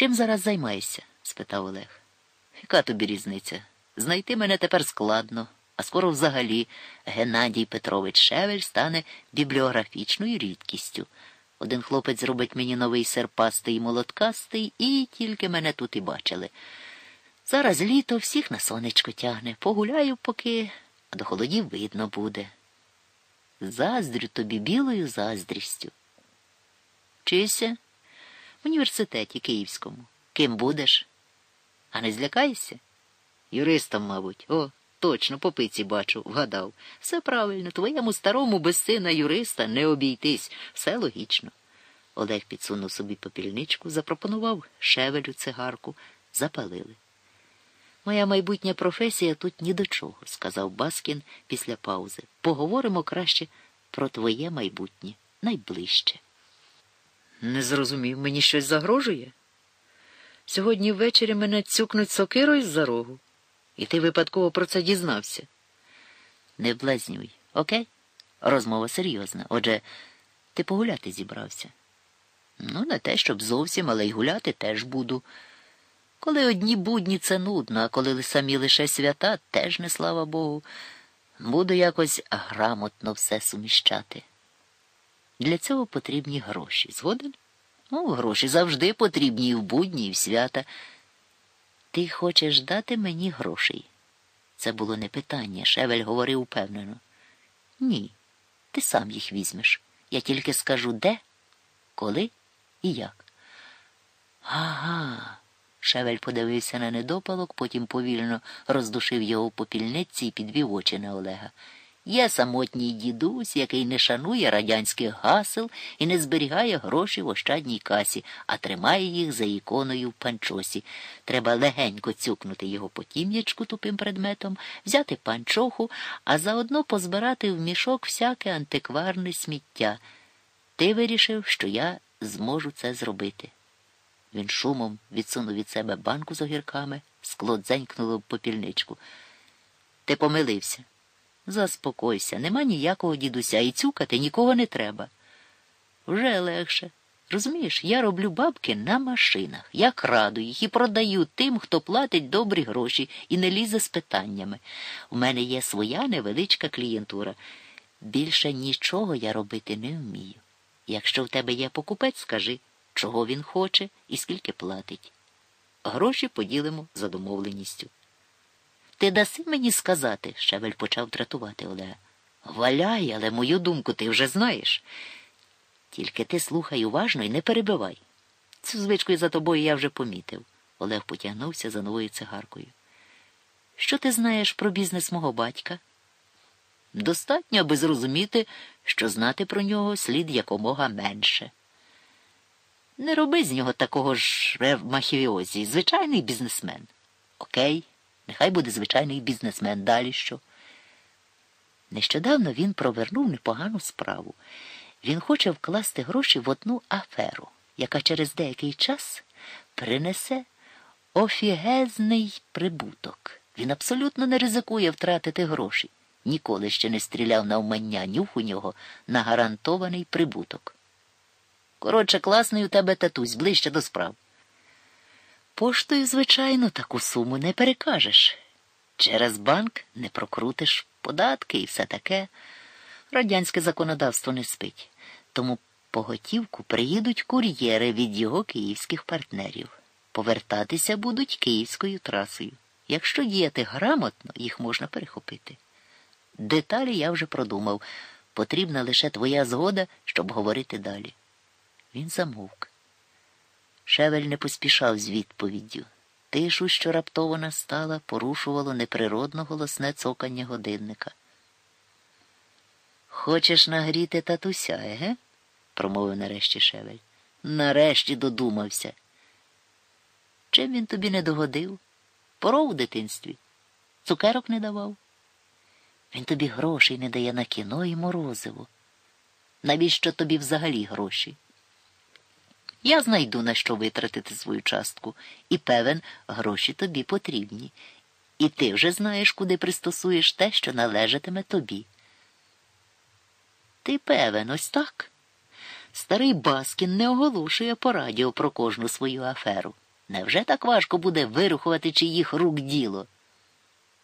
Чим зараз займаєшся? спитав Олег. Яка тобі різниця? Знайти мене тепер складно, а скоро взагалі Геннадій Петрович Шевель стане бібліографічною рідкістю. Один хлопець зробить мені новий серпастий і молоткастий, і тільки мене тут і бачили. Зараз літо всіх на сонечко тягне. Погуляю поки, а до холодів видно буде. Заздрю тобі білою заздрістю. Вчишся? Університеті Київському. Ким будеш? А не злякаєшся? Юристом, мабуть. О, точно, по пиці бачу, вгадав. Все правильно, твоєму старому без сина юриста не обійтись. Все логічно. Олег підсунув собі попільничку, запропонував шевелю цигарку, запалили. Моя майбутня професія тут ні до чого, сказав Баскін після паузи. Поговоримо краще про твоє майбутнє найближче. Не зрозумів, мені щось загрожує? Сьогодні ввечері мене цюкнуть сокирою з-за рогу, і ти випадково про це дізнався. Не блазнюй, окей? Розмова серйозна. Отже, ти погуляти зібрався. Ну, не те, щоб зовсім, але й гуляти теж буду. Коли одні будні це нудно, а коли самі лише свята, теж не слава Богу. Буду якось грамотно все суміщати. Для цього потрібні гроші. Згоден? Ну, гроші завжди потрібні і в будні, і в свята. Ти хочеш дати мені грошей? Це було не питання. Шевель говорив упевнено. Ні, ти сам їх візьмеш. Я тільки скажу де, коли і як. Ага. Шевель подивився на недопалок, потім повільно роздушив його попільниці і підвів очі на Олега. Є самотній дідусь, який не шанує радянських гасел і не зберігає гроші в ощадній касі, а тримає їх за іконою в панчосі. Треба легенько цюкнути його по тім'ячку тупим предметом, взяти панчоху, а заодно позбирати в мішок всяке антикварне сміття. Ти вирішив, що я зможу це зробити. Він шумом відсунув від себе банку з огірками, скло дзенькнуло в попільничку. Ти помилився. Заспокойся, нема ніякого дідуся, і цюкати нікого не треба. Вже легше. Розумієш, я роблю бабки на машинах. Я краду їх і продаю тим, хто платить добрі гроші і не лізе з питаннями. У мене є своя невеличка клієнтура. Більше нічого я робити не вмію. Якщо в тебе є покупець, скажи, чого він хоче і скільки платить. Гроші поділимо за домовленістю. Ти даси мені сказати, Шевель почав дратувати Олега. Валяй, але мою думку ти вже знаєш. Тільки ти слухай уважно і не перебивай. Цю звичку за тобою я вже помітив. Олег потягнувся за новою цигаркою. Що ти знаєш про бізнес мого батька? Достатньо, аби зрозуміти, що знати про нього слід якомога менше. Не роби з нього такого ж махівіозі, звичайний бізнесмен. Окей. Нехай буде звичайний бізнесмен. Далі що? Нещодавно він провернув непогану справу. Він хоче вкласти гроші в одну аферу, яка через деякий час принесе офігезний прибуток. Він абсолютно не ризикує втратити гроші. Ніколи ще не стріляв на вмання нюх у нього на гарантований прибуток. Коротше, класний у тебе татусь ближче до справ. Поштою, звичайно, таку суму не перекажеш. Через банк не прокрутиш податки і все таке. Радянське законодавство не спить. Тому по готівку приїдуть кур'єри від його київських партнерів. Повертатися будуть київською трасою. Якщо діяти грамотно, їх можна перехопити. Деталі я вже продумав. Потрібна лише твоя згода, щоб говорити далі. Він замовк. Шевель не поспішав з відповіддю. Тишу, що раптово настала, порушувало неприродно голосне цокання годинника. Хочеш нагріти татуся, еге? промовив нарешті Шевель. Нарешті додумався. Чим він тобі не догодив? Поров у дитинстві. Цукерок не давав. Він тобі грошей не дає на кіно і морозиво. Навіщо тобі взагалі гроші? Я знайду на що витратити свою частку, і певен, гроші тобі потрібні. І ти вже знаєш, куди пристосуєш те, що належатиме тобі. Ти певен, ось так. Старий Баскін не оголошує по радіо про кожну свою аферу. Невже так важко буде вирухувати чиїх рук діло?